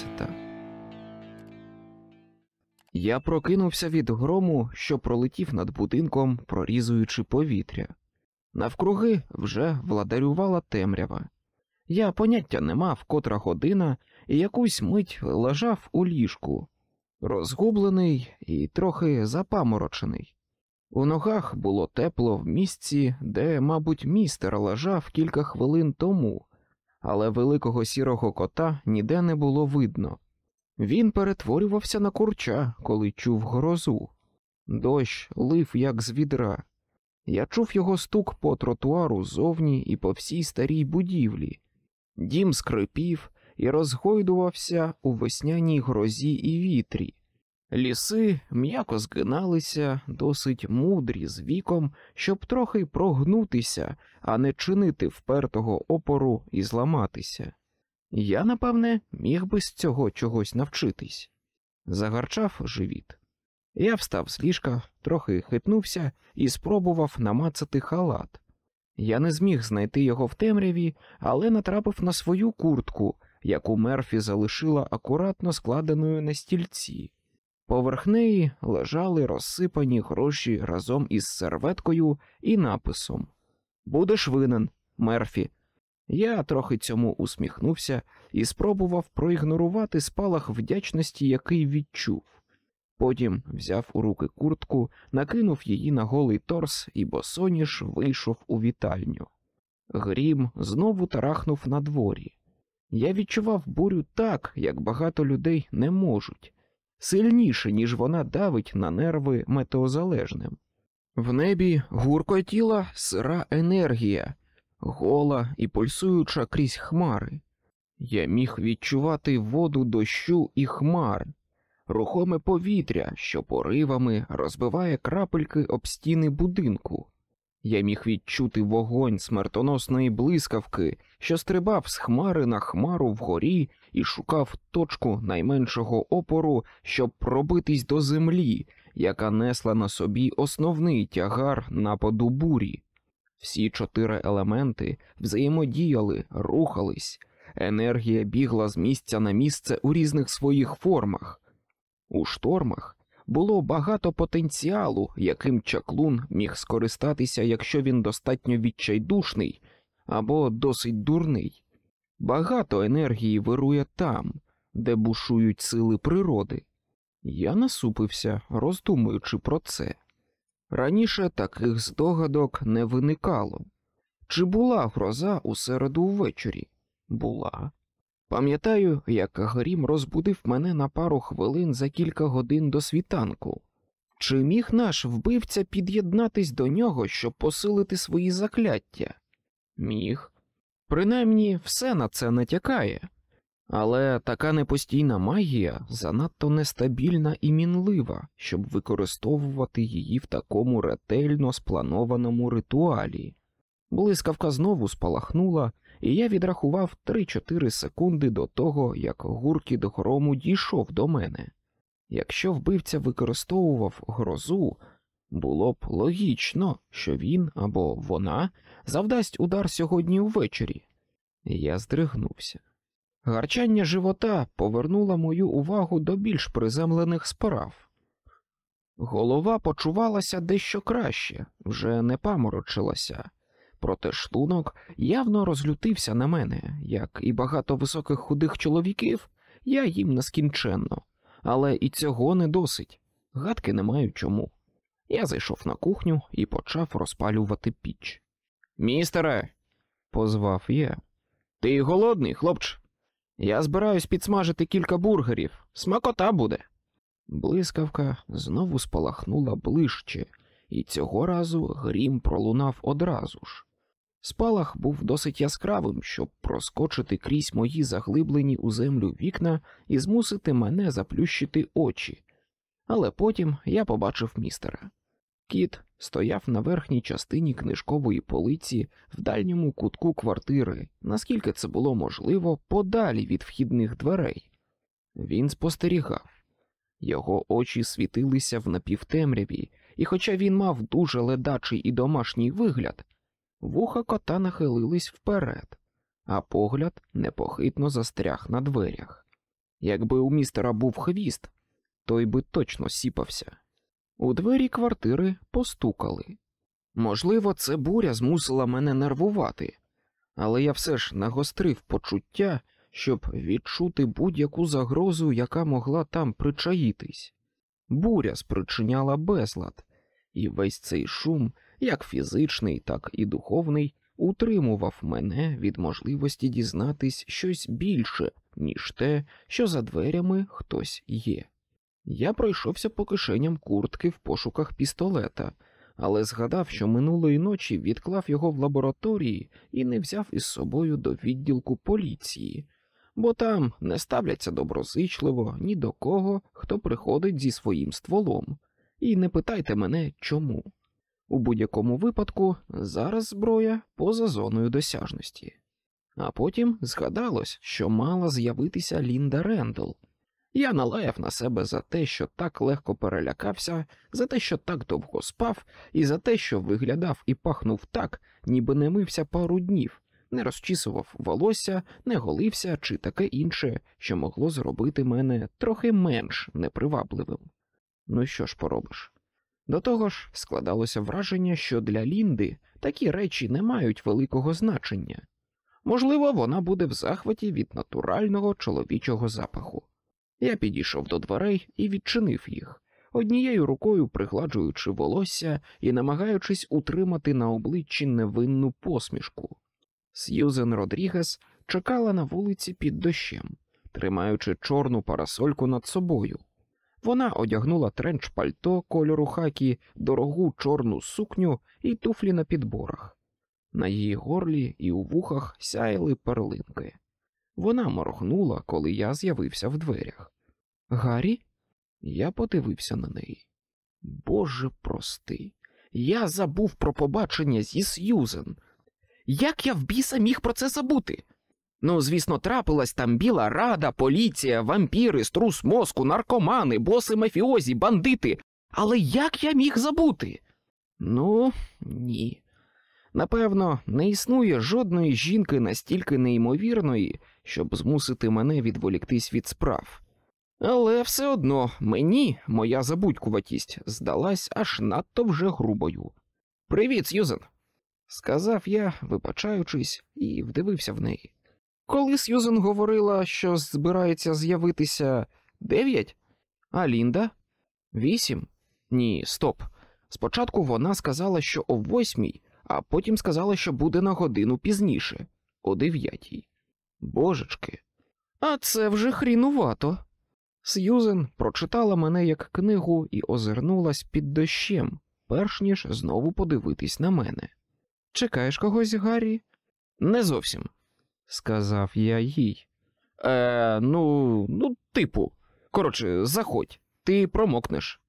одинадцята. Я прокинувся від грому, що пролетів над будинком, прорізуючи повітря. Навкруги вже владарювала темрява. Я поняття не мав, котра година, і якусь мить лежав у ліжку, розгублений і трохи запаморочений. У ногах було тепло в місці, де, мабуть, містер лежав кілька хвилин тому, але великого сірого кота ніде не було видно. Він перетворювався на курча, коли чув грозу. Дощ лив, як з відра. Я чув його стук по тротуару зовні і по всій старій будівлі. Дім скрипів і розгойдувався у весняній грозі і вітрі. Ліси м'яко згиналися, досить мудрі з віком, щоб трохи прогнутися, а не чинити впертого опору і зламатися. Я, напевне, міг би з цього чогось навчитись. Загарчав живіт. Я встав з ліжка, трохи хитнувся і спробував намацати халат. Я не зміг знайти його в темряві, але натрапив на свою куртку, яку Мерфі залишила акуратно складеною на стільці. Поверх неї лежали розсипані гроші разом із серветкою і написом Будеш винен, Мерфі. Я трохи цьому усміхнувся і спробував проігнорувати спалах вдячності, який відчув. Потім взяв у руки куртку, накинув її на голий торс і босоніж вийшов у вітальню. Грім знову тарахнув на дворі. Я відчував бурю так, як багато людей не можуть, сильніше, ніж вона давить на нерви метеозалежним. В небі гуркотіла сира енергія, гола і пульсуюча крізь хмари. Я міг відчувати воду дощу і хмар, рухоме повітря, що поривами розбиває крапельки об стіни будинку. Я міг відчути вогонь смертоносної блискавки, що стрибав з хмари на хмару вгорі і шукав точку найменшого опору, щоб пробитись до землі, яка несла на собі основний тягар нападу бурі. Всі чотири елементи взаємодіяли, рухались, енергія бігла з місця на місце у різних своїх формах. У штормах було багато потенціалу, яким чаклун міг скористатися, якщо він достатньо відчайдушний або досить дурний. Багато енергії вирує там, де бушують сили природи. Я насупився, роздумуючи про це. Раніше таких здогадок не виникало. Чи була гроза у середу ввечері? Була. Пам'ятаю, як Грім розбудив мене на пару хвилин за кілька годин до світанку. Чи міг наш вбивця під'єднатись до нього, щоб посилити свої закляття? Міг. Принаймні, все на це натякає. Але така непостійна магія занадто нестабільна і мінлива, щоб використовувати її в такому ретельно спланованому ритуалі. Блискавка знову спалахнула, і я відрахував 3-4 секунди до того, як гуркіт грому дійшов до мене. Якщо вбивця використовував грозу, було б логічно, що він або вона завдасть удар сьогодні ввечері. Я здригнувся. Гарчання живота повернуло мою увагу до більш приземлених справ. Голова почувалася дещо краще, вже не паморочилася, проте шлунок явно розлютився на мене, як і багато високих худих чоловіків, я їм нескінченно, але і цього не досить, гадки не маю чому. Я зайшов на кухню і почав розпалювати піч. Містере, позвав я. Ти голодний, хлопче? Я збираюсь підсмажити кілька бургерів. Смакота буде. Блискавка знову спалахнула ближче, і цього разу грім пролунав одразу ж. Спалах був досить яскравим, щоб проскочити крізь мої заглиблені у землю вікна і змусити мене заплющити очі. Але потім я побачив містера. Кіт стояв на верхній частині книжкової полиці в дальньому кутку квартири, наскільки це було можливо, подалі від вхідних дверей. Він спостерігав. Його очі світилися в напівтемряві, і, хоча він мав дуже ледачий і домашній вигляд, вуха кота нахилились вперед, а погляд непохитно застряг на дверях. Якби у містера був хвіст, той би точно сіпався. У двері квартири постукали. Можливо, це буря змусила мене нервувати, але я все ж нагострив почуття, щоб відчути будь-яку загрозу, яка могла там причаїтись. Буря спричиняла безлад, і весь цей шум, як фізичний, так і духовний, утримував мене від можливості дізнатись щось більше, ніж те, що за дверями хтось є. Я пройшовся по кишеням куртки в пошуках пістолета, але згадав, що минулої ночі відклав його в лабораторії і не взяв із собою до відділку поліції, бо там не ставляться доброзичливо ні до кого, хто приходить зі своїм стволом, і не питайте мене чому. У будь-якому випадку зараз зброя поза зоною досяжності. А потім згадалось, що мала з'явитися Лінда Рендл. Я налаяв на себе за те, що так легко перелякався, за те, що так довго спав, і за те, що виглядав і пахнув так, ніби не мився пару днів, не розчісував волосся, не голився чи таке інше, що могло зробити мене трохи менш непривабливим. Ну що ж поробиш? До того ж, складалося враження, що для Лінди такі речі не мають великого значення. Можливо, вона буде в захваті від натурального чоловічого запаху. Я підійшов до дверей і відчинив їх, однією рукою пригладжуючи волосся і намагаючись утримати на обличчі невинну посмішку. Сьюзен Родрігес чекала на вулиці під дощем, тримаючи чорну парасольку над собою. Вона одягнула тренч пальто кольору хакі, дорогу чорну сукню і туфлі на підборах. На її горлі і у вухах сяяли перлинки. Вона моргнула, коли я з'явився в дверях. Гаррі? Я подивився на неї. Боже прости, я забув про побачення зі Сьюзен. Як я в біса міг про це забути? Ну, звісно, трапилась там біла рада, поліція, вампіри, струс мозку, наркомани, боси мафіозі, бандити. Але як я міг забути? Ну, ні. Напевно, не існує жодної жінки настільки неймовірної, щоб змусити мене відволіктись від справ. Але все одно мені моя забудькуватість здалась аж надто вже грубою. Привіт, Сьюзен, сказав я, вибачаючись, і вдивився в неї. Коли Сьюзен говорила, що збирається з'явитися дев'ять, а Лінда? Вісім? Ні, стоп. Спочатку вона сказала, що о восьмій, а потім сказала, що буде на годину пізніше, о дев'ятій. Божечки, а це вже хрінувато. Сьюзен прочитала мене як книгу і озирнулась під дощем, перш ніж знову подивитись на мене. Чекаєш когось, Гаррі? Не зовсім, сказав я їй. Е, Ну, ну, типу, коротше, заходь, ти промокнеш.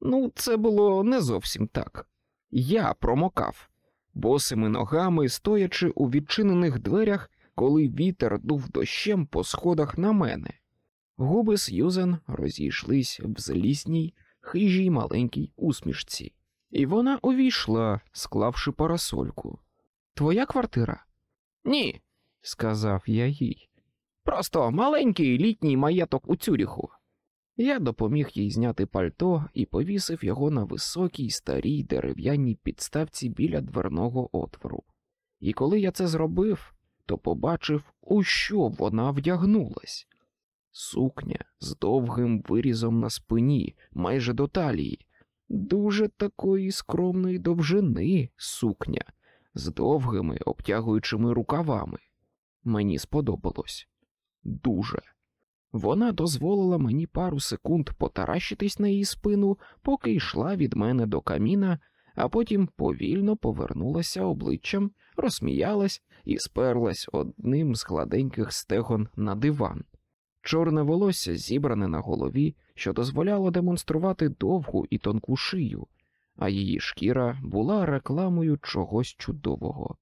Ну, це було не зовсім так. Я промокав, босими ногами, стоячи у відчинених дверях, коли вітер дув дощем по сходах на мене. Губи Сьюзен розійшлись в злісній, хижій маленькій усмішці, і вона увійшла, склавши парасольку. Твоя квартира? Ні, сказав я їй. Просто маленький літній маєток у Цюріху. Я допоміг їй зняти пальто і повісив його на високій старій дерев'яній підставці біля дверного отвору. І коли я це зробив, то побачив, у що вона вдягнулась. Сукня з довгим вирізом на спині, майже до талії, дуже такої скромної довжини сукня, з довгими обтягуючими рукавами. Мені сподобалось дуже. Вона дозволила мені пару секунд потаращитись на її спину, поки йшла від мене до каміна, а потім повільно повернулася обличчям, розсміялась і сперлась одним з гладеньких стегон на диван. Чорне волосся зібране на голові, що дозволяло демонструвати довгу і тонку шию, а її шкіра була рекламою чогось чудового.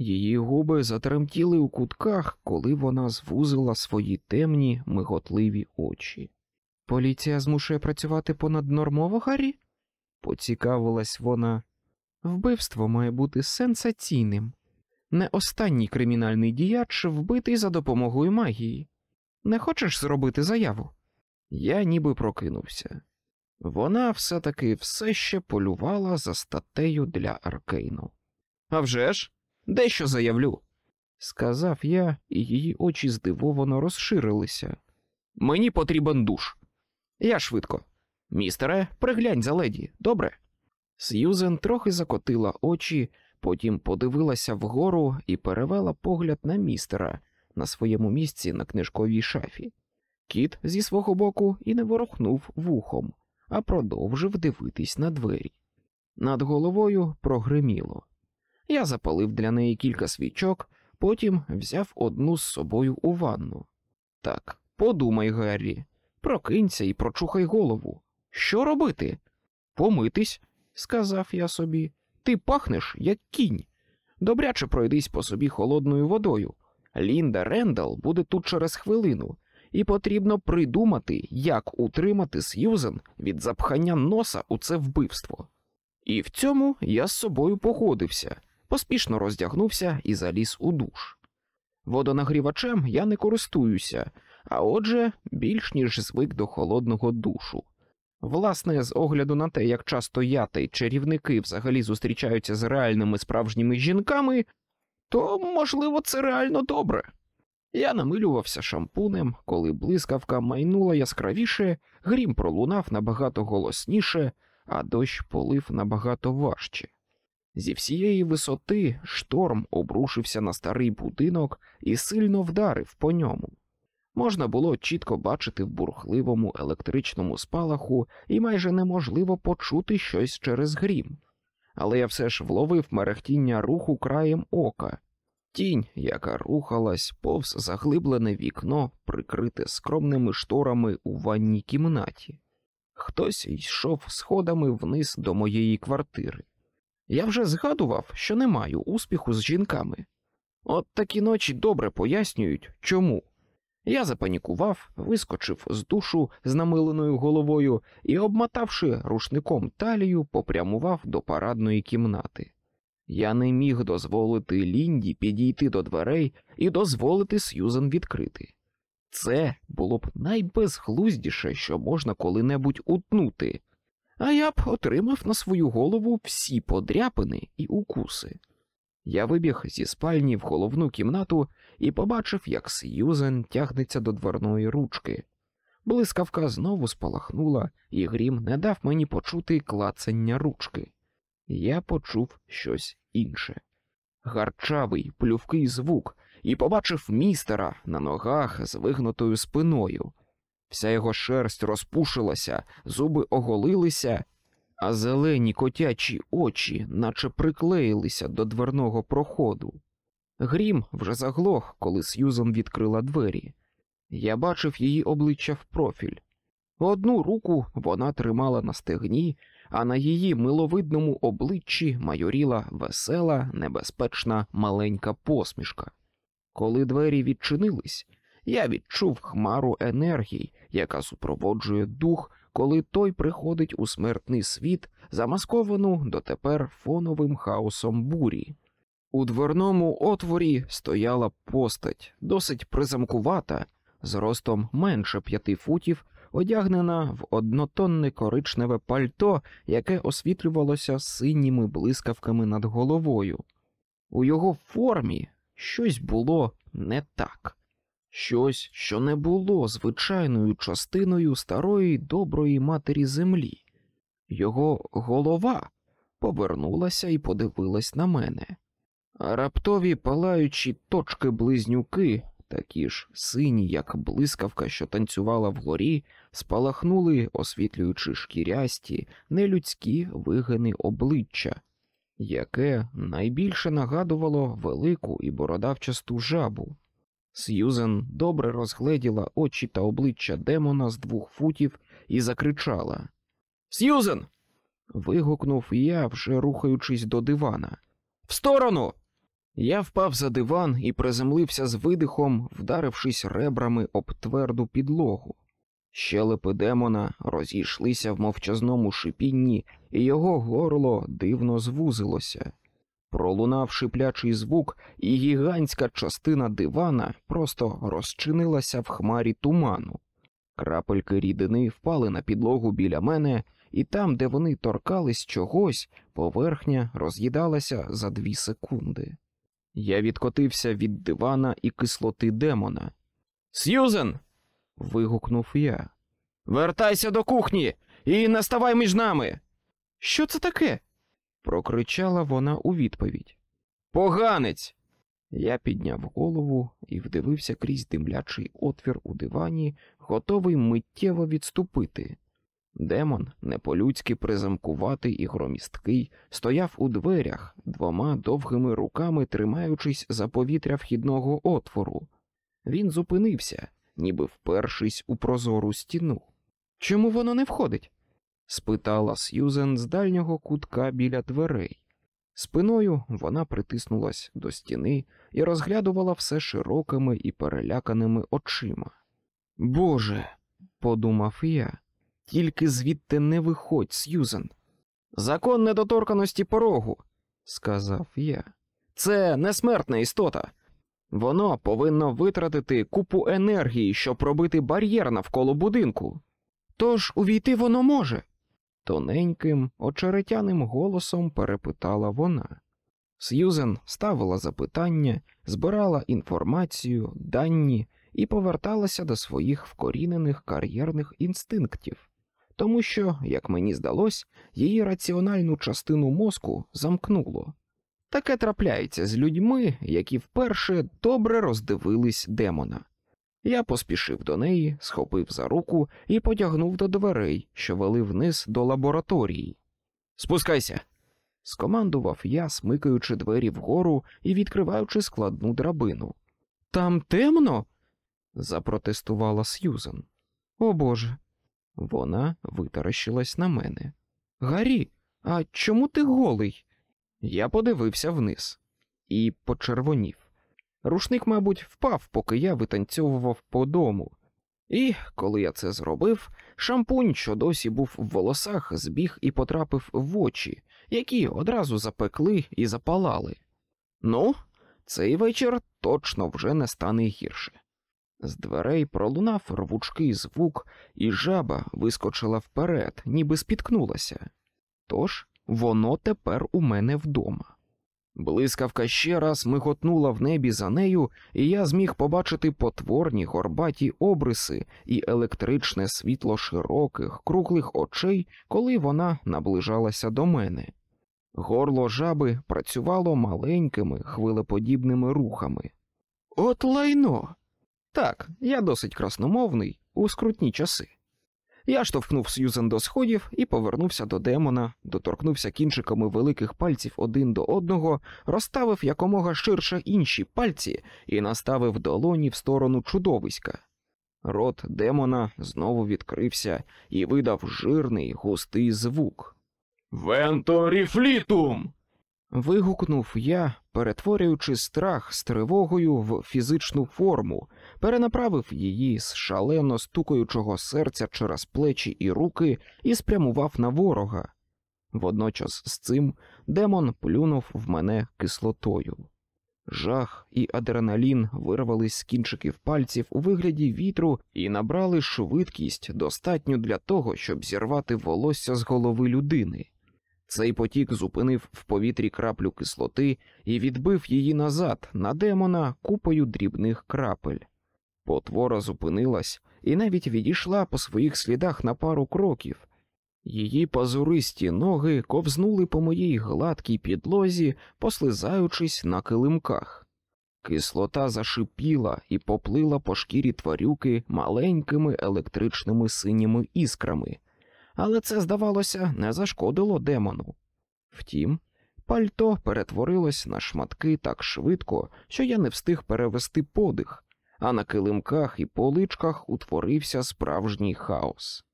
Її губи затремтіли у кутках, коли вона звузила свої темні, миготливі очі. Поліція змушує працювати понаднормово, Гаррі? поцікавилась вона. Вбивство має бути сенсаційним. Не останній кримінальний діяч вбитий за допомогою магії. Не хочеш зробити заяву? Я ніби прокинувся. Вона все-таки все ще полювала за статтею для Аркейну. «А вже ж, дещо заявлю, сказав я, і її очі здивовано розширилися. Мені потрібен душ. Я швидко. Містере, приглянь за леді, добре? Сьюзен трохи закотила очі, потім подивилася вгору і перевела погляд на містера на своєму місці на книжковій шафі. Кіт зі свого боку і не ворухнув вухом, а продовжив дивитись на двері. Над головою прогриміло. Я запалив для неї кілька свічок, потім взяв одну з собою у ванну. Так, подумай, Гаррі, прокинься і прочухай голову. Що робити? Помитись, сказав я собі. Ти пахнеш, як кінь. Добряче пройдись по собі холодною водою. Лінда Рендал буде тут через хвилину, і потрібно придумати, як утримати Сьюзен від запхання носа у це вбивство. І в цьому я з собою погодився, поспішно роздягнувся і заліз у душ. Водонагрівачем я не користуюся, а отже, більш ніж звик до холодного душу. Власне, з огляду на те, як часто я та й чарівники взагалі зустрічаються з реальними справжніми жінками, то, можливо, це реально добре. Я намилювався шампунем, коли блискавка майнула яскравіше, грім пролунав набагато голосніше, а дощ полив набагато важче. Зі всієї висоти шторм обрушився на старий будинок і сильно вдарив по ньому. Можна було чітко бачити в бурхливому електричному спалаху і майже неможливо почути щось через грім, але я все ж вловив мерехтіння руху краєм ока, тінь, яка рухалась повз заглиблене вікно, прикрите скромними шторами у ванній кімнаті. Хтось йшов сходами вниз до моєї квартири. Я вже згадував, що не маю успіху з жінками. От такі ночі добре пояснюють, чому. Я запанікував, вискочив з душу з намиленою головою і, обмотавши рушником талію, попрямував до парадної кімнати. Я не міг дозволити Лінді підійти до дверей і дозволити Сьюзен відкрити. Це було б найбезглуздіше, що можна коли-небудь утнути, а я б отримав на свою голову всі подряпини і укуси. Я вибіг зі спальні в головну кімнату і побачив, як Сьюзен тягнеться до дверної ручки. Блискавка знову спалахнула, і грім не дав мені почути клацання ручки. Я почув щось інше гарчавий, плювкий звук, і побачив містера на ногах з вигнутою спиною. Вся його шерсть розпушилася, зуби оголилися, а зелені котячі очі наче приклеїлися до дверного проходу. Грім вже заглох, коли Сьюзан відкрила двері. Я бачив її обличчя в профіль. Одну руку вона тримала на стегні, а на її миловидному обличчі майоріла весела, небезпечна маленька посмішка. Коли двері відчинились, я відчув хмару енергії, яка супроводжує дух, коли той приходить у смертний світ, замасковану дотепер фоновим хаосом бурі. У дверному отворі стояла постать, досить призамкувата, з ростом менше п'яти футів, одягнена в однотонне коричневе пальто, яке освітлювалося синіми блискавками над головою. У його формі щось було не так, щось, що не було звичайною частиною старої доброї матері землі. Його голова повернулася і подивилась на мене. Раптові палаючі точки близнюки, такі ж сині, як блискавка, що танцювала вгорі, спалахнули, освітлюючи шкірясті, нелюдські вигини обличчя, яке найбільше нагадувало велику і бородавчасту жабу. Сьюзен добре розгледіла очі та обличчя демона з двох футів і закричала Сьюзен. вигукнув я, вже рухаючись до дивана. В сторону. Я впав за диван і приземлився з видихом, вдарившись ребрами об тверду підлогу. Щелепи демона розійшлися в мовчазному шипінні, і його горло дивно звузилося. Пролунав шиплячий звук, і гігантська частина дивана просто розчинилася в хмарі туману. Крапельки рідини впали на підлогу біля мене, і там, де вони торкались чогось, поверхня роз'їдалася за дві секунди. Я відкотився від дивана і кислоти демона. Сьюзен. вигукнув я. Вертайся до кухні і не ставай між нами. Що це таке? Прокричала вона у відповідь. Поганець. Я підняв голову і вдивився крізь димлячий отвір у дивані, готовий миттєво відступити. Демон, не по-людськи призамкуватий і громісткий, стояв у дверях, двома довгими руками тримаючись за повітря вхідного отвору. Він зупинився, ніби впершись у прозору стіну. Чому воно не входить? Спитала Сьюзен з дальнього кутка біля дверей. Спиною вона притиснулась до стіни і розглядувала все широкими і переляканими очима. Боже, подумав я, тільки звідти не виходь, Сьюзен. Закон недоторканості порогу, сказав я. Це несмертна істота. Воно повинно витратити купу енергії, щоб пробити бар'єр навколо будинку. Тож увійти воно може. Тоненьким, очеретяним голосом перепитала вона. Сьюзен ставила запитання, збирала інформацію, дані і поверталася до своїх вкорінених кар'єрних інстинктів, тому що, як мені здалось, її раціональну частину мозку замкнуло. Таке трапляється з людьми, які вперше добре роздивились демона. Я поспішив до неї, схопив за руку і потягнув до дверей, що вели вниз до лабораторії. Спускайся, скомандував я, смикаючи двері вгору і відкриваючи складну драбину. Там темно? запротестувала Сьюзен. О Боже. Вона витаращилась на мене. Гаррі, а чому ти голий? Я подивився вниз і почервонів. Рушник, мабуть, впав, поки я витанцьовував по дому. І, коли я це зробив, шампунь, що досі був в волосах, збіг і потрапив в очі, які одразу запекли і запалали. Ну, цей вечір точно вже не стане гірше. З дверей пролунав рвучкий звук, і жаба вискочила вперед, ніби спіткнулася. Тож воно тепер у мене вдома. Блискавка ще раз миготнула в небі за нею, і я зміг побачити потворні горбаті обриси і електричне світло широких, круглих очей, коли вона наближалася до мене. Горло жаби працювало маленькими хвилеподібними рухами. От лайно. Так, я досить красномовний у скрутні часи. Я штовхнув Сьюзен до сходів і повернувся до демона, доторкнувся кінчиками великих пальців один до одного, розставив якомога ширше інші пальці і наставив долоні в сторону чудовиська. Рот демона знову відкрився і видав жирний густий звук. Венторіфлітум. Вигукнув я, перетворюючи страх з тривогою в фізичну форму, перенаправив її з шалено стукаючого серця через плечі і руки і спрямував на ворога. Водночас з цим демон плюнув в мене кислотою. Жах і адреналін вирвались з кінчиків пальців у вигляді вітру і набрали швидкість, достатню для того, щоб зірвати волосся з голови людини. Цей потік зупинив в повітрі краплю кислоти і відбив її назад на демона купою дрібних крапель. Потвора зупинилась і навіть відійшла по своїх слідах на пару кроків. Її пазуристі ноги ковзнули по моїй гладкій підлозі, послизаючись на килимках. Кислота зашипіла і поплила по шкірі тварюки маленькими електричними синіми іскрами, але це, здавалося, не зашкодило демону. Втім, пальто перетворилось на шматки так швидко, що я не встиг перевести подих а на килимках і поличках утворився справжній хаос.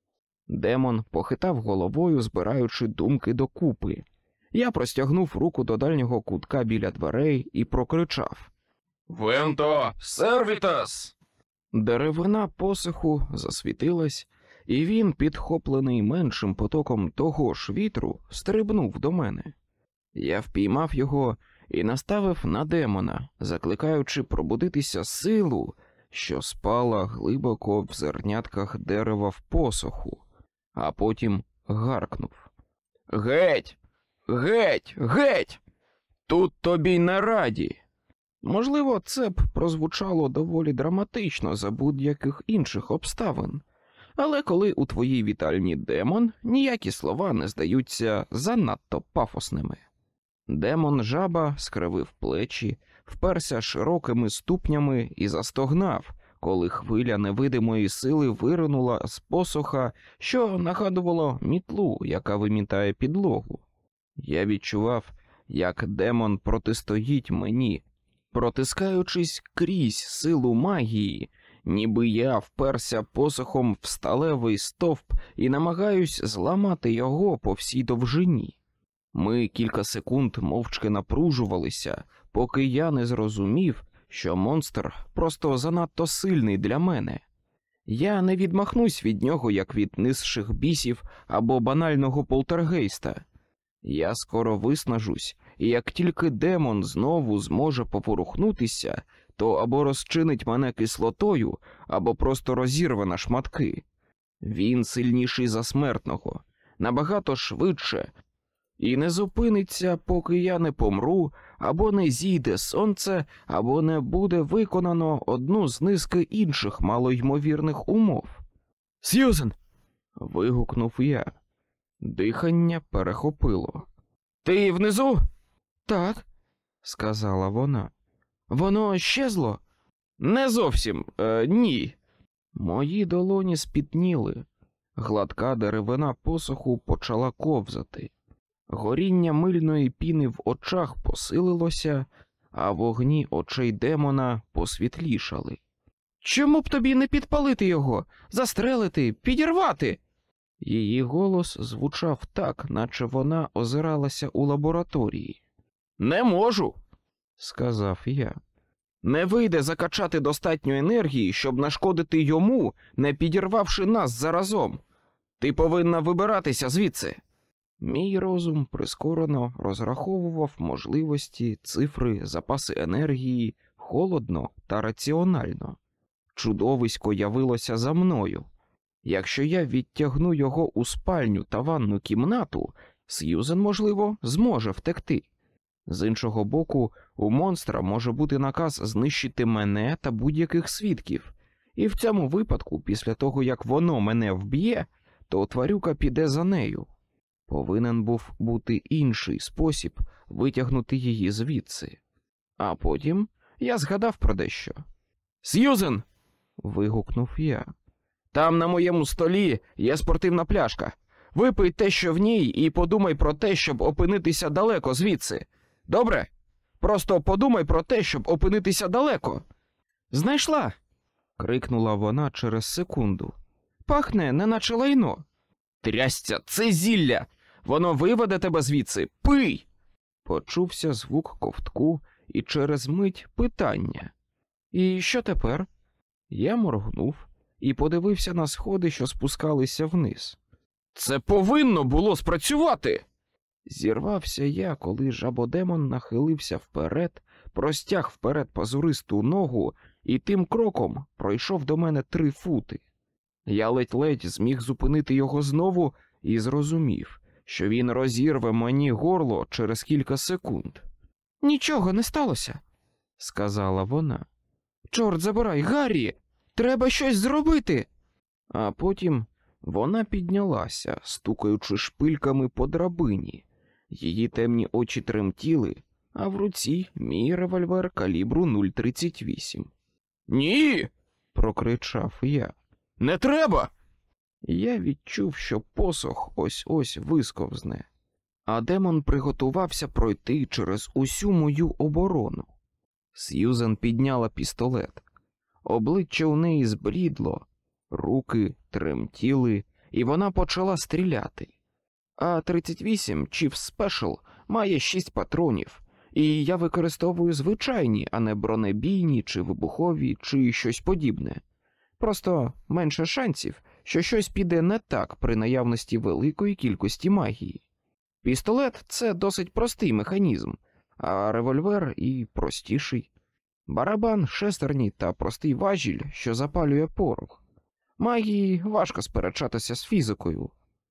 Демон похитав головою, збираючи думки докупи. Я простягнув руку до дальнього кутка біля дверей і прокричав Венто, сервітас! Деревина посиху засвітилась, і він, підхоплений меншим потоком того ж вітру, стрибнув до мене. Я впіймав його і наставив на демона, закликаючи пробудитися силу, що спала глибоко в зернятках дерева в посоху, а потім гаркнув Геть, геть, геть! Тут тобі й не раді. Можливо, це б прозвучало доволі драматично за будь-яких інших обставин, але коли у твоїй вітальні демон, ніякі слова не здаються занадто пафосними. Демон жаба скривив плечі, вперся широкими ступнями і застогнав, коли хвиля невидимої сили виринула з посоха, що нагадувало мітлу, яка вимітає підлогу. Я відчував, як демон протистоїть мені, протискаючись крізь силу магії, ніби я вперся посохом в сталевий стовп і намагаюсь зламати його по всій довжині. Ми кілька секунд мовчки напружувалися, поки я не зрозумів, що монстр просто занадто сильний для мене. Я не відмахнусь від нього, як від низших бісів або банального полтергейста. Я скоро виснажусь, і як тільки демон знову зможе поворухнутися, то або розчинить мене кислотою, або просто розірве на шматки. Він сильніший за смертного, набагато швидше, і не зупиниться, поки я не помру, або не зійде сонце, або не буде виконано одну з низки інших малоймовірних умов. Сьюзен. вигукнув я. Дихання перехопило. Ти внизу? Так, сказала вона. Воно щезло? Не зовсім е, ні. Мої долоні спітніли. Гладка деревина посоху почала ковзати. Горіння мильної піни в очах посилилося, а вогні очей демона посвітлішали. Чому б тобі не підпалити його, застрелити, підірвати? Її голос звучав так, наче вона озиралася у лабораторії. Не можу, сказав я. Не вийде закачати достатньо енергії, щоб нашкодити йому, не підірвавши нас заразом. Ти повинна вибиратися звідси. Мій розум прискорено розраховував можливості, цифри, запаси енергії холодно та раціонально. Чудовисько явилося за мною. Якщо я відтягну його у спальню та ванну кімнату, Сьюзен, можливо, зможе втекти. З іншого боку, у монстра може бути наказ знищити мене та будь-яких свідків, і в цьому випадку, після того як воно мене вб'є, то тварюка піде за нею. Повинен був бути інший спосіб витягнути її звідси. А потім я згадав про дещо. Сьюзен. вигукнув я. Там на моєму столі є спортивна пляшка. Випий те, що в ній, і подумай про те, щоб опинитися далеко звідси. Добре? Просто подумай про те, щоб опинитися далеко. Знайшла. крикнула вона через секунду. Пахне, неначе лайно. Трясця, це зілля. Воно виведе тебе звідси. Пий. Почувся звук ковтку і через мить питання. І що тепер? Я моргнув і подивився на сходи, що спускалися вниз. Це повинно було спрацювати. Зірвався я, коли жабодемон нахилився вперед, простяг вперед пазуристу ногу і тим кроком пройшов до мене три фути. Я ледь-ледь зміг зупинити його знову і зрозумів, що він розірве мені горло через кілька секунд. Нічого не сталося, сказала вона. Чорт забирай, Гаррі, треба щось зробити. А потім вона піднялася, стукаючи шпильками по драбині. Її темні очі тремтіли, а в руці мій револьвер калібру 038. Ні. прокричав я. Не треба. Я відчув, що посох ось ось висковзне, а демон приготувався пройти через усю мою оборону. Сьюзен підняла пістолет. Обличчя у неї збрідло, руки тремтіли, і вона почала стріляти. А 38 Chief Special має 6 патронів, і я використовую звичайні, а не бронебійні чи вибухові, чи щось подібне. Просто менше шансів, що щось піде не так при наявності великої кількості магії. Пістолет це досить простий механізм, а револьвер і простіший. Барабан шестерній та простий важіль, що запалює порох. Магії важко сперечатися з фізикою,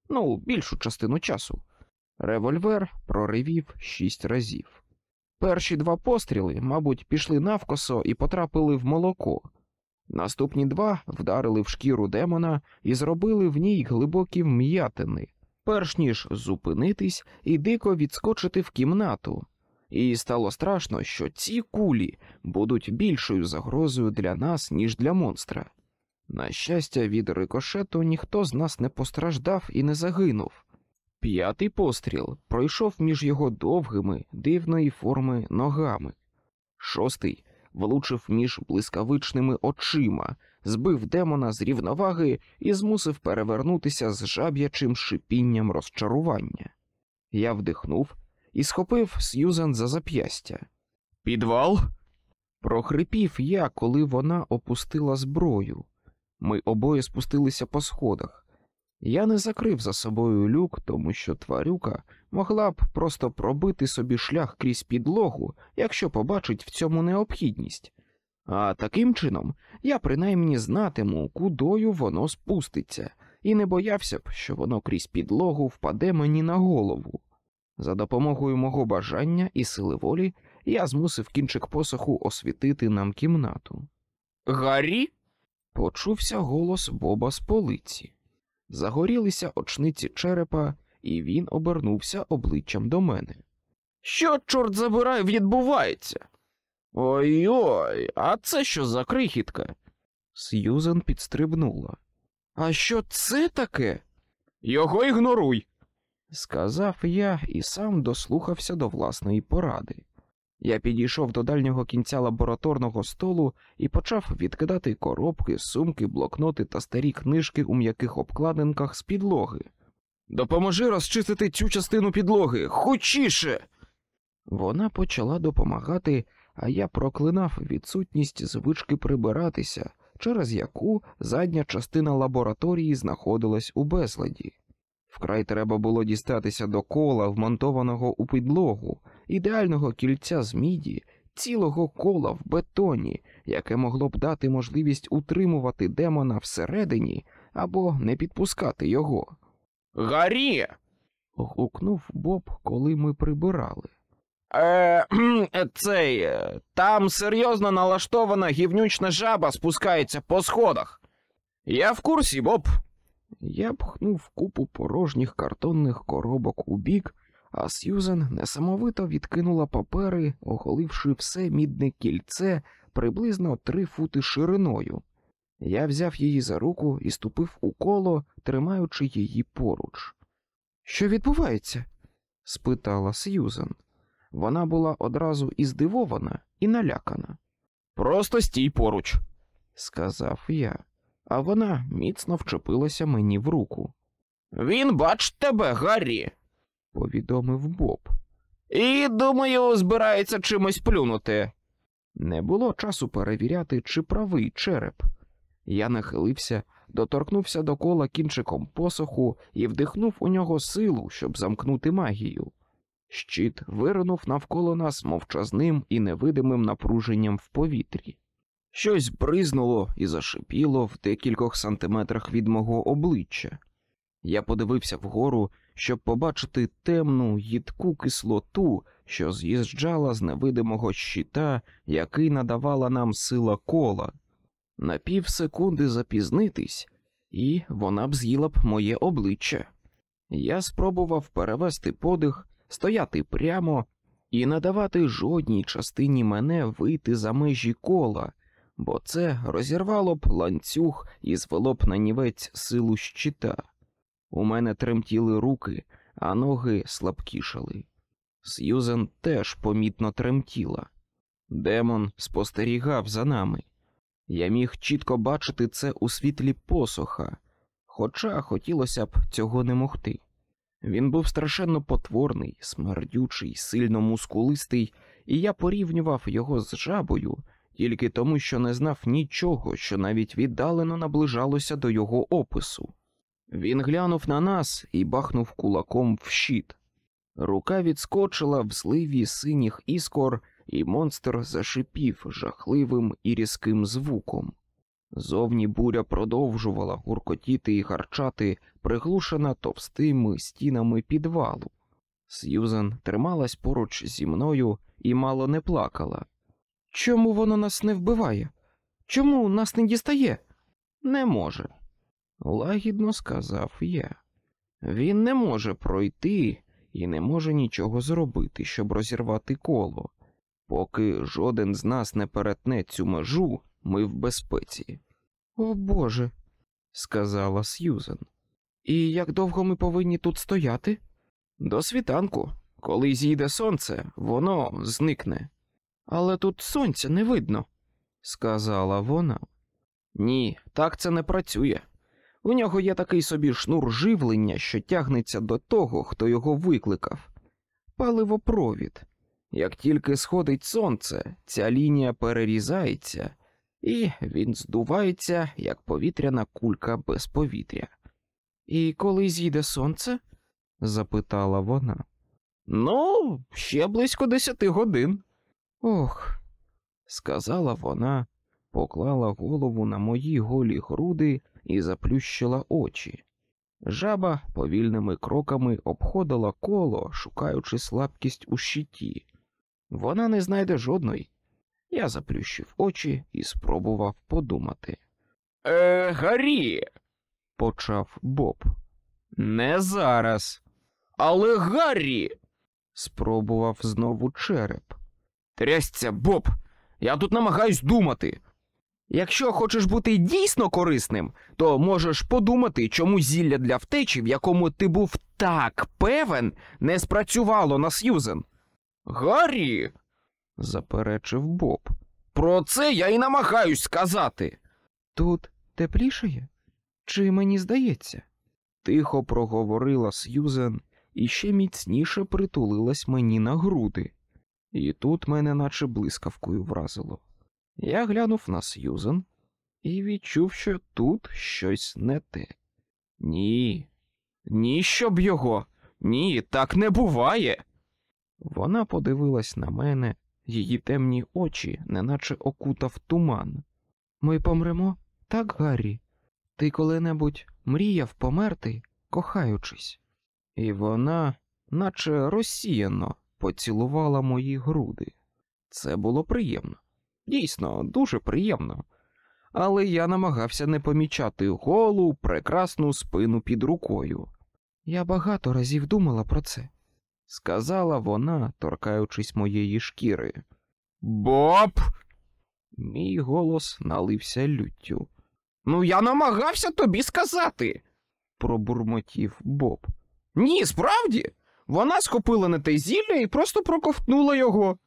ну, більшу частину часу. Револьвер проревів шість разів. Перші два постріли, мабуть, пішли навкосо і потрапили в молоко. Наступні два вдарили в шкіру демона і зробили в ній глибокі вм'ятини, перш ніж зупинитись і дико відскочити в кімнату. І стало страшно, що ці кулі будуть більшою загрозою для нас, ніж для монстра. На щастя, від рикошету ніхто з нас не постраждав і не загинув. П'ятий постріл пройшов між його довгими, дивної форми ногами. Шостий влучив між блискавичними очима, збив демона з рівноваги і змусив перевернутися з жаб'ячим шипінням розчарування. Я вдихнув і схопив Сьюзен за зап'ястя. Підвал? прохрипів я, коли вона опустила зброю. Ми обоє спустилися по сходах. Я не закрив за собою люк, тому що тварюка могла б просто пробити собі шлях крізь підлогу, якщо побачить в цьому необхідність. А таким чином я принаймні знатиму, кудою воно спуститься, і не боявся б, що воно крізь підлогу впаде мені на голову. За допомогою мого бажання і сили волі я змусив кінчик посоху освітити нам кімнату. Гаррі? Почувся голос Боба з полиці. Загорілися очниці черепа, і він обернувся обличчям до мене. Що, чорт забирай, відбувається? Ой ой, а це що за крихітка? Сьюзен підстрибнула. А що це таке? Його ігноруй, сказав я і сам дослухався до власної поради. Я підійшов до дальнього кінця лабораторного столу і почав відкидати коробки, сумки, блокноти та старі книжки у м'яких обкладинках з підлоги. Допоможи розчистити цю частину підлоги, хочіше. Вона почала допомагати, а я проклинав відсутність звички прибиратися, через яку задня частина лабораторії знаходилась у безладі. Вкрай треба було дістатися до кола, вмонтованого у підлогу, ідеального кільця з міді, цілого кола в бетоні, яке могло б дати можливість утримувати демона всередині або не підпускати його. Гарі. гукнув Боб, коли ми прибирали. Е, цей, е, там серйозно налаштована гівнючна жаба спускається по сходах. Я в курсі, Боб. Я пхнув купу порожніх картонних коробок у бік, а Сьюзен несамовито відкинула папери, оголивши все мідне кільце приблизно три фути шириною. Я взяв її за руку і ступив у коло, тримаючи її поруч. Що відбувається? спитала Сьюзен. Вона була одразу і здивована, і налякана. Просто стій поруч, сказав я, а вона міцно вчепилася мені в руку. Він бачить тебе, Гаррі, повідомив Боб. І, думаю, збирається чимось плюнути. Не було часу перевіряти, чи правий череп. Я нахилився, доторкнувся до кола кінчиком посоху і вдихнув у нього силу, щоб замкнути магію. Щит виринув навколо нас мовчазним і невидимим напруженням в повітрі. Щось бризнуло і зашипіло в декількох сантиметрах від мого обличчя. Я подивився вгору, щоб побачити темну, їдку кислоту, що з'їжджала з невидимого щита, який надавала нам сила кола. На пів секунди запізнитись, і вона б з'їла б моє обличчя. Я спробував перевести подих, стояти прямо і не давати жодній частині мене вийти за межі кола, бо це розірвало б ланцюг і звело б на нівець силу щита. У мене тремтіли руки, а ноги слабкішали. Сьюзен теж помітно тремтіла. Демон спостерігав за нами. Я міг чітко бачити це у світлі посоха, хоча хотілося б цього не могти. Він був страшенно потворний, смердючий, сильно мускулистий, і я порівнював його з жабою тільки тому, що не знав нічого, що навіть віддалено наближалося до його опису. Він глянув на нас і бахнув кулаком в щит. Рука відскочила в зливі синіх іскор, і монстр зашипів жахливим і різким звуком. Зовні буря продовжувала гуркотіти і гарчати, приглушена товстими стінами підвалу. Сьюзен трималась поруч зі мною і мало не плакала. Чому воно нас не вбиває? Чому нас не дістає? Не може, лагідно сказав я. Він не може пройти і не може нічого зробити, щоб розірвати коло. Поки жоден з нас не перетне цю межу, ми в безпеці. О Боже, сказала Сьюзен. І як довго ми повинні тут стояти? До світанку. Коли зійде сонце, воно зникне. Але тут сонця не видно, сказала вона. Ні, так це не працює. У нього є такий собі шнур живлення, що тягнеться до того, хто його викликав. Паливопровід. Як тільки сходить сонце, ця лінія перерізається, і він здувається, як повітряна кулька без повітря. І коли зійде сонце? запитала вона. Ну, ще близько десяти годин. Ох, сказала вона, поклала голову на мої голі груди і заплющила очі. Жаба повільними кроками обходила коло, шукаючи слабкість у щиті. Вона не знайде жодної. Я заплющив очі і спробував подумати. Е, Гаррі, почав Боб. Не зараз. Але Гаррі. спробував знову череп. Трясця, Боб, я тут намагаюсь думати. Якщо хочеш бути дійсно корисним, то можеш подумати, чому зілля для втечі, в якому ти був так певен, не спрацювало на Сьюзен. Гаррі, заперечив Боб. Про це я і намагаюсь сказати. Тут теплішає? Чи мені здається? Тихо проговорила Сьюзен і ще міцніше притулилась мені на груди. І тут мене наче блискавкою вразило. Я глянув на Сьюзен і відчув, що тут щось не те. Ні, ні, щоб його, ні, так не буває. Вона подивилась на мене, її темні очі, неначе окутав туман. Ми помремо, так, Гаррі? Ти коли-небудь мріяв померти, кохаючись? І вона, наче розсіяно, поцілувала мої груди. Це було приємно. Дійсно, дуже приємно. Але я намагався не помічати голу, прекрасну спину під рукою. Я багато разів думала про це, сказала вона, торкаючись моєї шкіри. Боб. Мій голос налився люттю. Ну, я намагався тобі сказати, пробурмотів Боб. Ні, справді. Вона схопила не те зілля і просто проковтнула його.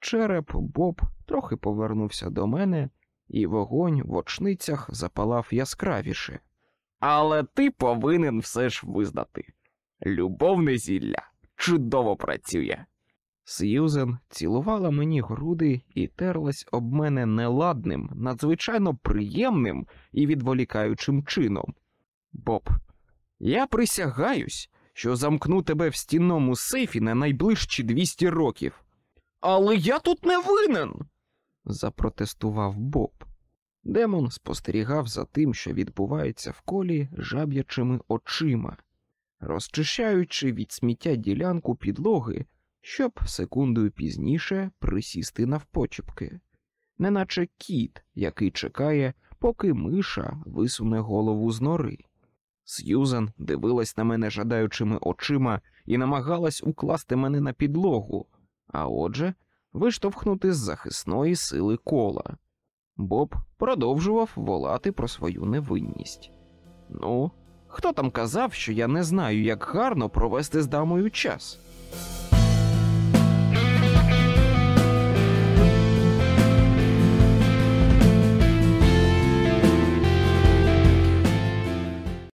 Череп Боб трохи повернувся до мене, і вогонь в очницях запалав яскравіше. Але ти повинен все ж визнати. Любовне зілля чудово працює. Сьюзен цілувала мені груди і терлась об мене неладним, надзвичайно приємним і відволікаючим чином. Боб, я присягаюсь, що замкну тебе в стінному сейфі на найближчі 200 років. Але я тут не винен, запротестував Боб. Демон спостерігав за тим, що відбувається в колі жаб'ячими очима, розчищаючи від сміття ділянку підлоги, щоб секундою пізніше присісти навпочепки, неначе кіт, який чекає, поки миша висуне голову з нори. Сьюзан дивилась на мене жадаючими очима і намагалась укласти мене на підлогу, а отже, виштовхнути з захисної сили кола. Боб продовжував волати про свою невинність. Ну, хто там казав, що я не знаю, як гарно провести з дамою час?